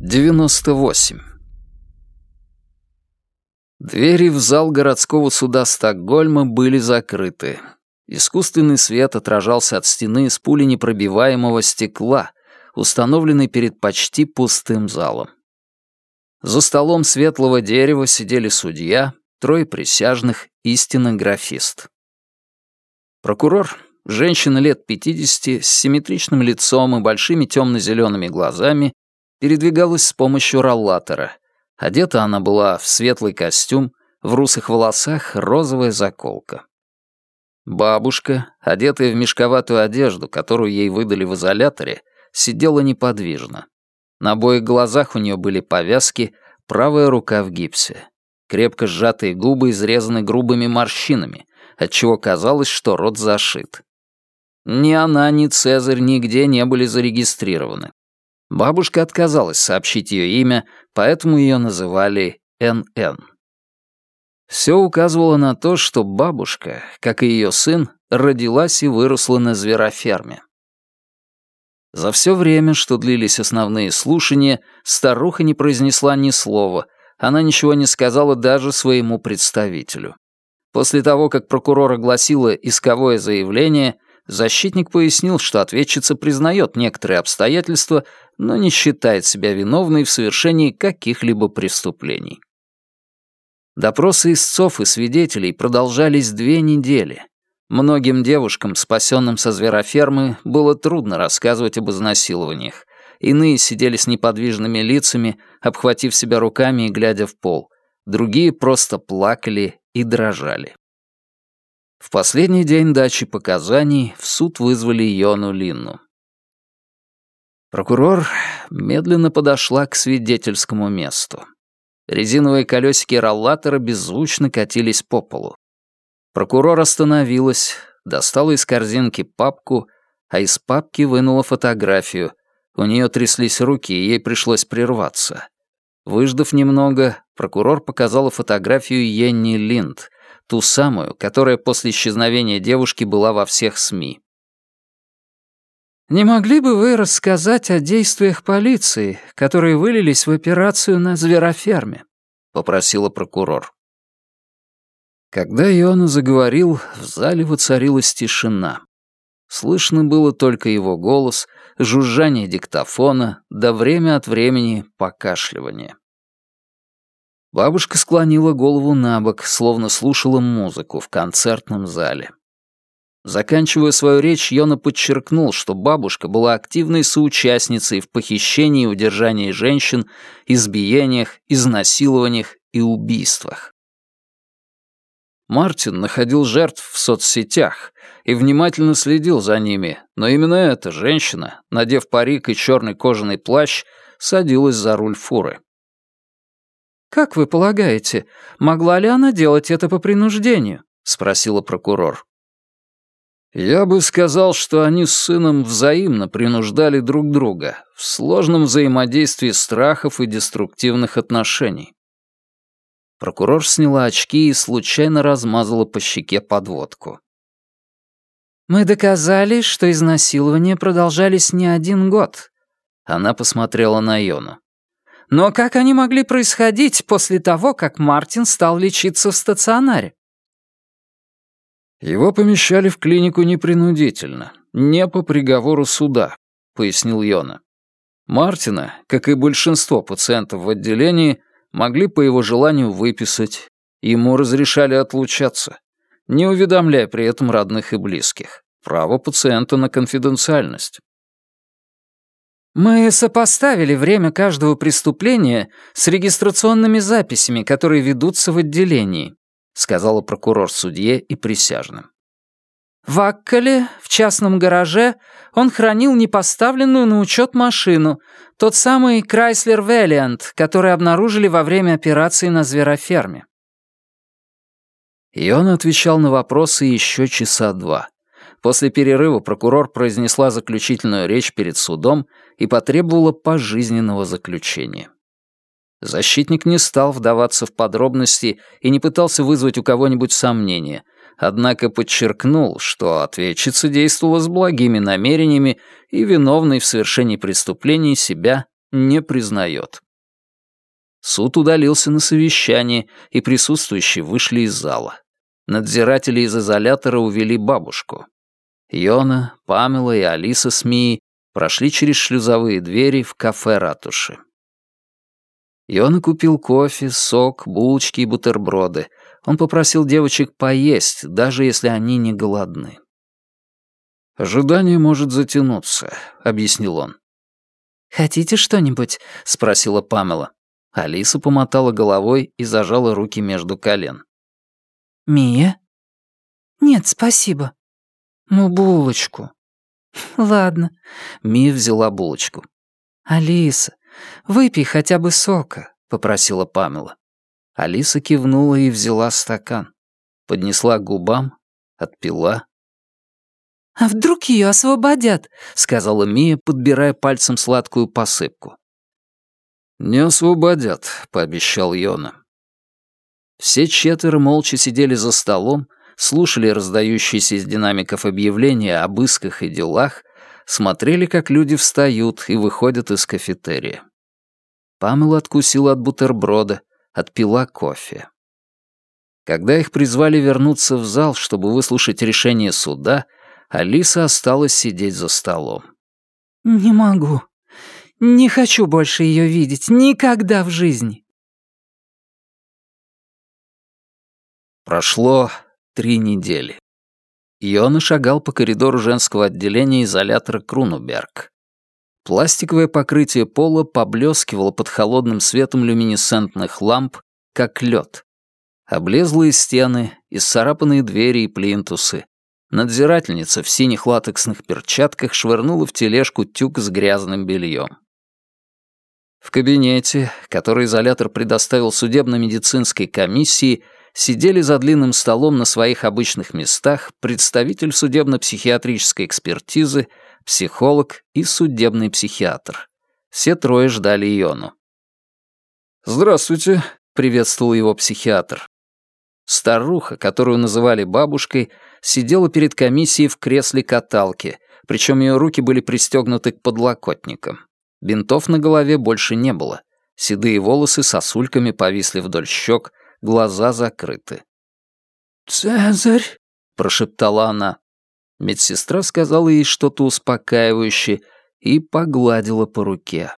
98. Двери в зал городского суда Стокгольма были закрыты. Искусственный свет отражался от стены из пуленепробиваемого стекла, установленной перед почти пустым залом. За столом светлого дерева сидели судья, трое присяжных, истинно графист. Прокурор, женщина лет 50 с симметричным лицом и большими темно-зелеными глазами, передвигалась с помощью роллатора. Одета она была в светлый костюм, в русых волосах розовая заколка. Бабушка, одетая в мешковатую одежду, которую ей выдали в изоляторе, сидела неподвижно. На обоих глазах у нее были повязки, правая рука в гипсе. Крепко сжатые губы изрезаны грубыми морщинами, отчего казалось, что рот зашит. Ни она, ни Цезарь нигде не были зарегистрированы. Бабушка отказалась сообщить ее имя, поэтому ее называли НН. Все указывало на то, что бабушка, как и ее сын, родилась и выросла на звероферме. За все время, что длились основные слушания, старуха не произнесла ни слова, она ничего не сказала даже своему представителю. После того, как прокурор огласила исковое заявление, защитник пояснил, что ответчица признает некоторые обстоятельства, но не считает себя виновной в совершении каких-либо преступлений. Допросы истцов и свидетелей продолжались две недели. Многим девушкам, спасенным со зверофермы, было трудно рассказывать об изнасилованиях. Иные сидели с неподвижными лицами, обхватив себя руками и глядя в пол. Другие просто плакали и дрожали. В последний день дачи показаний в суд вызвали Йону Линну. Прокурор медленно подошла к свидетельскому месту. Резиновые колесики роллатора беззвучно катились по полу. Прокурор остановилась, достала из корзинки папку, а из папки вынула фотографию. У нее тряслись руки, и ей пришлось прерваться. Выждав немного, прокурор показала фотографию Йенни Линд, ту самую, которая после исчезновения девушки была во всех СМИ. «Не могли бы вы рассказать о действиях полиции, которые вылились в операцию на звероферме?» — попросила прокурор. Когда Иоанна заговорил, в зале воцарилась тишина. Слышно было только его голос, жужжание диктофона, да время от времени покашливание. Бабушка склонила голову на бок, словно слушала музыку в концертном зале. Заканчивая свою речь, Йона подчеркнул, что бабушка была активной соучастницей в похищении и удержании женщин, избиениях, изнасилованиях и убийствах. Мартин находил жертв в соцсетях и внимательно следил за ними, но именно эта женщина, надев парик и черный кожаный плащ, садилась за руль фуры. «Как вы полагаете, могла ли она делать это по принуждению?» — спросила прокурор. Я бы сказал, что они с сыном взаимно принуждали друг друга в сложном взаимодействии страхов и деструктивных отношений. Прокурор сняла очки и случайно размазала по щеке подводку. «Мы доказали, что изнасилования продолжались не один год». Она посмотрела на Йону. «Но как они могли происходить после того, как Мартин стал лечиться в стационаре?» «Его помещали в клинику непринудительно, не по приговору суда», — пояснил Йона. Мартина, как и большинство пациентов в отделении, могли по его желанию выписать, ему разрешали отлучаться, не уведомляя при этом родных и близких. Право пациента на конфиденциальность. Мы сопоставили время каждого преступления с регистрационными записями, которые ведутся в отделении. — сказала прокурор судье и присяжным. В Акколе, в частном гараже, он хранил непоставленную на учет машину, тот самый Chrysler Valiant, который обнаружили во время операции на звероферме. И он отвечал на вопросы еще часа два. После перерыва прокурор произнесла заключительную речь перед судом и потребовала пожизненного заключения. Защитник не стал вдаваться в подробности и не пытался вызвать у кого-нибудь сомнения, однако подчеркнул, что ответчица действовала с благими намерениями и виновной в совершении преступлений себя не признает. Суд удалился на совещание, и присутствующие вышли из зала. Надзиратели из изолятора увели бабушку. Йона, Памела и Алиса с Мией прошли через шлюзовые двери в кафе ратуши. Йона купил кофе, сок, булочки и бутерброды. Он попросил девочек поесть, даже если они не голодны. «Ожидание может затянуться», — объяснил он. «Хотите что-нибудь?» — спросила Памела. Алиса помотала головой и зажала руки между колен. «Мия?» «Нет, спасибо». «Ну, булочку». «Ладно». Мия взяла булочку. «Алиса, выпей хотя бы сока», — попросила Памела. Алиса кивнула и взяла стакан. Поднесла к губам, отпила. «А вдруг ее освободят?» — сказала Мия, подбирая пальцем сладкую посыпку. «Не освободят», — пообещал Йона. Все четверо молча сидели за столом, слушали раздающиеся из динамиков объявления об исках и делах, смотрели, как люди встают и выходят из кафетерия. Памела откусила от бутерброда, отпила кофе. Когда их призвали вернуться в зал, чтобы выслушать решение суда, Алиса осталась сидеть за столом. «Не могу. Не хочу больше ее видеть. Никогда в жизни». Прошло три недели. Йона шагал по коридору женского отделения изолятора Крунуберг. Пластиковое покрытие пола поблескивало под холодным светом люминесцентных ламп, как лед. Облезлые стены, исцарапанные двери и плинтусы. Надзирательница в синих латексных перчатках швырнула в тележку тюк с грязным бельем. В кабинете, который изолятор предоставил судебно-медицинской комиссии, сидели за длинным столом на своих обычных местах представитель судебно-психиатрической экспертизы, психолог и судебный психиатр. Все трое ждали Иону. «Здравствуйте», — приветствовал его психиатр. Старуха, которую называли бабушкой, сидела перед комиссией в кресле каталки, причем ее руки были пристегнуты к подлокотникам. Бинтов на голове больше не было. Седые волосы сосульками повисли вдоль щек, глаза закрыты. «Цезарь!» — прошептала она. Медсестра сказала ей что-то успокаивающее и погладила по руке.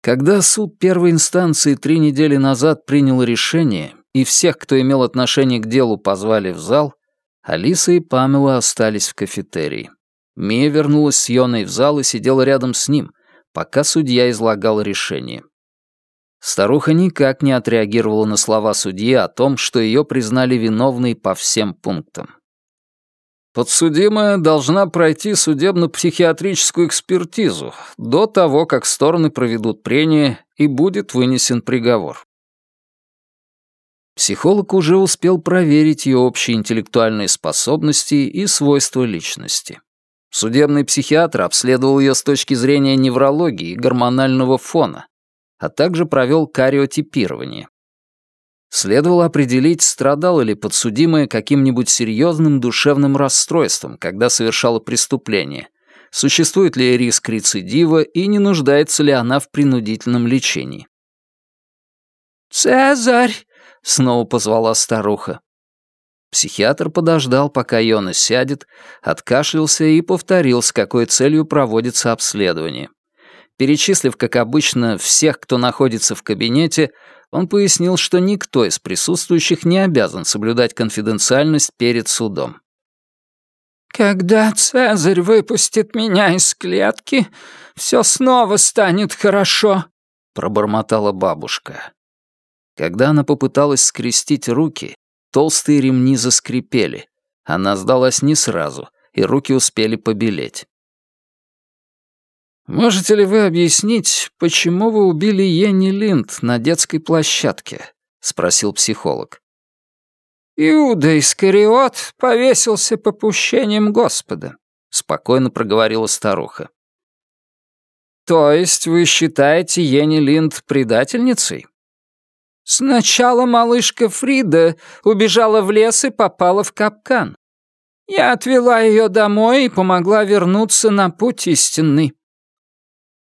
Когда суд первой инстанции три недели назад принял решение, и всех, кто имел отношение к делу, позвали в зал, Алиса и Памела остались в кафетерии. Мия вернулась с Йоной в зал и сидела рядом с ним, пока судья излагал решение. Старуха никак не отреагировала на слова судьи о том, что ее признали виновной по всем пунктам. Подсудимая должна пройти судебно-психиатрическую экспертизу до того, как стороны проведут прения и будет вынесен приговор. Психолог уже успел проверить ее общие интеллектуальные способности и свойства личности. Судебный психиатр обследовал ее с точки зрения неврологии и гормонального фона, а также провел кариотипирование. Следовало определить, страдала ли подсудимая каким-нибудь серьезным душевным расстройством, когда совершала преступление, существует ли риск рецидива и не нуждается ли она в принудительном лечении. «Цезарь!» — снова позвала старуха. Психиатр подождал, пока Йона сядет, откашлялся и повторил, с какой целью проводится обследование. Перечислив, как обычно, всех, кто находится в кабинете, он пояснил, что никто из присутствующих не обязан соблюдать конфиденциальность перед судом. «Когда Цезарь выпустит меня из клетки, все снова станет хорошо», — пробормотала бабушка. Когда она попыталась скрестить руки, толстые ремни заскрипели. Она сдалась не сразу, и руки успели побелеть. «Можете ли вы объяснить, почему вы убили Йенни Линд на детской площадке?» — спросил психолог. «Иуда Искариот повесился попущением Господа», — спокойно проговорила старуха. «То есть вы считаете Йенни Линд предательницей?» «Сначала малышка Фрида убежала в лес и попала в капкан. Я отвела ее домой и помогла вернуться на путь истинный.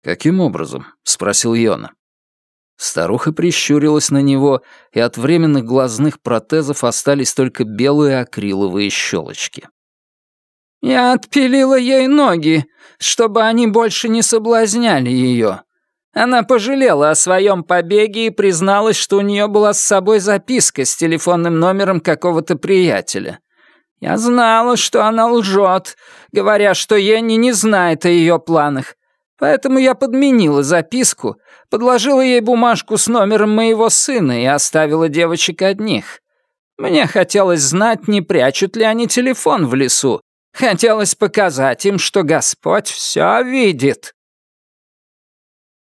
«Каким образом?» — спросил Йона. Старуха прищурилась на него, и от временных глазных протезов остались только белые акриловые щелочки. «Я отпилила ей ноги, чтобы они больше не соблазняли ее. Она пожалела о своем побеге и призналась, что у нее была с собой записка с телефонным номером какого-то приятеля. Я знала, что она лжет, говоря, что Енни не знает о ее планах, Поэтому я подменила записку, подложила ей бумажку с номером моего сына и оставила девочек одних. Мне хотелось знать, не прячут ли они телефон в лесу. Хотелось показать им, что Господь все видит.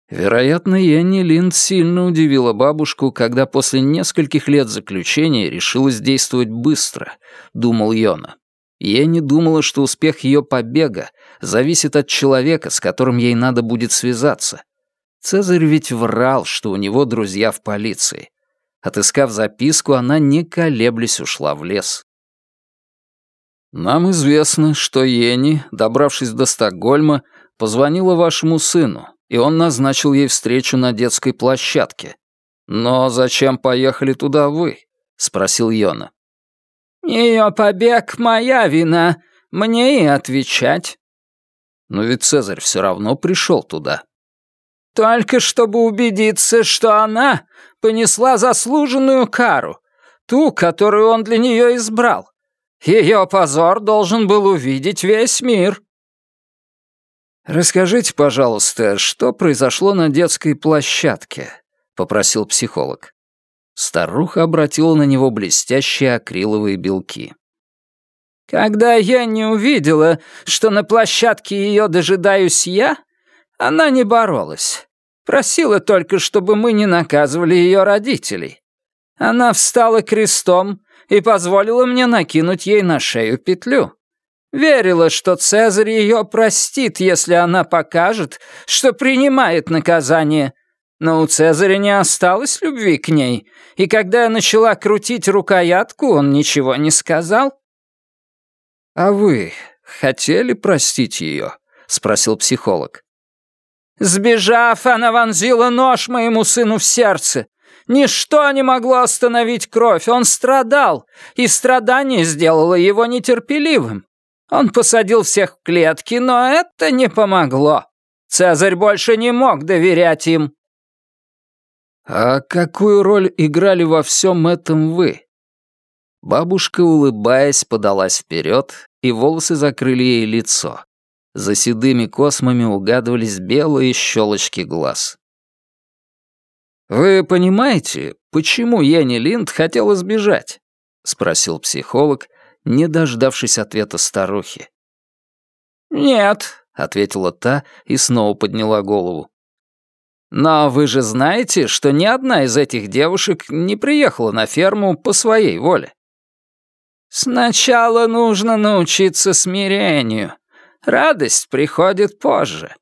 Вероятно, Янни Линд сильно удивила бабушку, когда после нескольких лет заключения решилась действовать быстро, думал Йона. Я не думала, что успех ее побега зависит от человека, с которым ей надо будет связаться. Цезарь ведь врал, что у него друзья в полиции. Отыскав записку, она, не колеблясь, ушла в лес. «Нам известно, что Ени, добравшись до Стокгольма, позвонила вашему сыну, и он назначил ей встречу на детской площадке. Но зачем поехали туда вы?» — спросил Йона. Ее побег — моя вина. Мне и отвечать. Но ведь Цезарь все равно пришел туда. Только чтобы убедиться, что она понесла заслуженную кару, ту, которую он для нее избрал. Ее позор должен был увидеть весь мир. «Расскажите, пожалуйста, что произошло на детской площадке?» — попросил психолог. Старуха обратила на него блестящие акриловые белки. «Когда я не увидела, что на площадке ее дожидаюсь я, она не боролась. Просила только, чтобы мы не наказывали ее родителей. Она встала крестом и позволила мне накинуть ей на шею петлю. Верила, что Цезарь ее простит, если она покажет, что принимает наказание, но у Цезаря не осталось любви к ней, и когда я начала крутить рукоятку, он ничего не сказал. «А вы хотели простить ее?» — спросил психолог. Сбежав, она вонзила нож моему сыну в сердце. Ничто не могло остановить кровь, он страдал, и страдание сделало его нетерпеливым. Он посадил всех в клетки, но это не помогло. Цезарь больше не мог доверять им. «А какую роль играли во всем этом вы?» Бабушка, улыбаясь, подалась вперед, и волосы закрыли ей лицо. За седыми космами угадывались белые щелочки глаз. «Вы понимаете, почему Яни Линд хотела сбежать?» — спросил психолог, не дождавшись ответа старухи. «Нет», — ответила та и снова подняла голову. Но вы же знаете, что ни одна из этих девушек не приехала на ферму по своей воле. Сначала нужно научиться смирению. Радость приходит позже.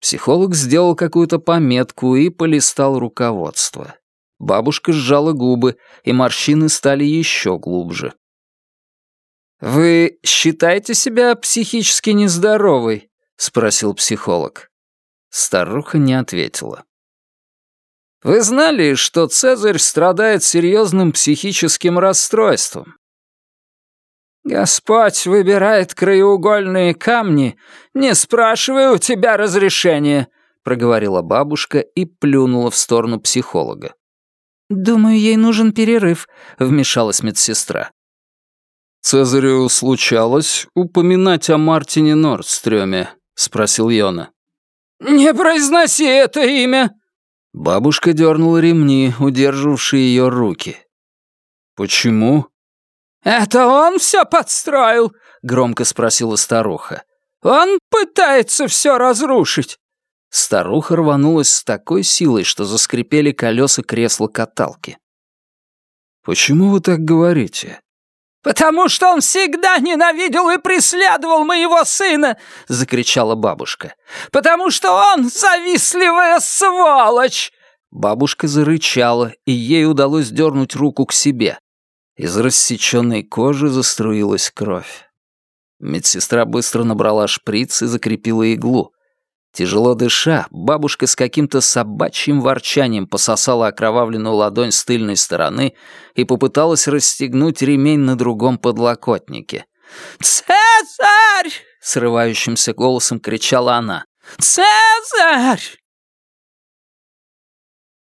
Психолог сделал какую-то пометку и полистал руководство. Бабушка сжала губы, и морщины стали еще глубже. «Вы считаете себя психически нездоровой?» — спросил психолог. Старуха не ответила. «Вы знали, что Цезарь страдает серьезным психическим расстройством?» «Господь выбирает краеугольные камни, не спрашивая у тебя разрешения», — проговорила бабушка и плюнула в сторону психолога. «Думаю, ей нужен перерыв», — вмешалась медсестра. «Цезарю случалось упоминать о Мартине Нордстрёме?» — спросил Йона. «Не произноси это имя!» Бабушка дернула ремни, удерживавшие ее руки. «Почему?» «Это он все подстроил?» — громко спросила старуха. «Он пытается все разрушить!» Старуха рванулась с такой силой, что заскрипели колеса кресла-каталки. «Почему вы так говорите?» «Потому что он всегда ненавидел и преследовал моего сына!» — закричала бабушка. «Потому что он завистливая сволочь!» Бабушка зарычала, и ей удалось дернуть руку к себе. Из рассеченной кожи заструилась кровь. Медсестра быстро набрала шприц и закрепила иглу. Тяжело дыша, бабушка с каким-то собачьим ворчанием пососала окровавленную ладонь с тыльной стороны и попыталась расстегнуть ремень на другом подлокотнике. «Цезарь!» — срывающимся голосом кричала она. «Цезарь!»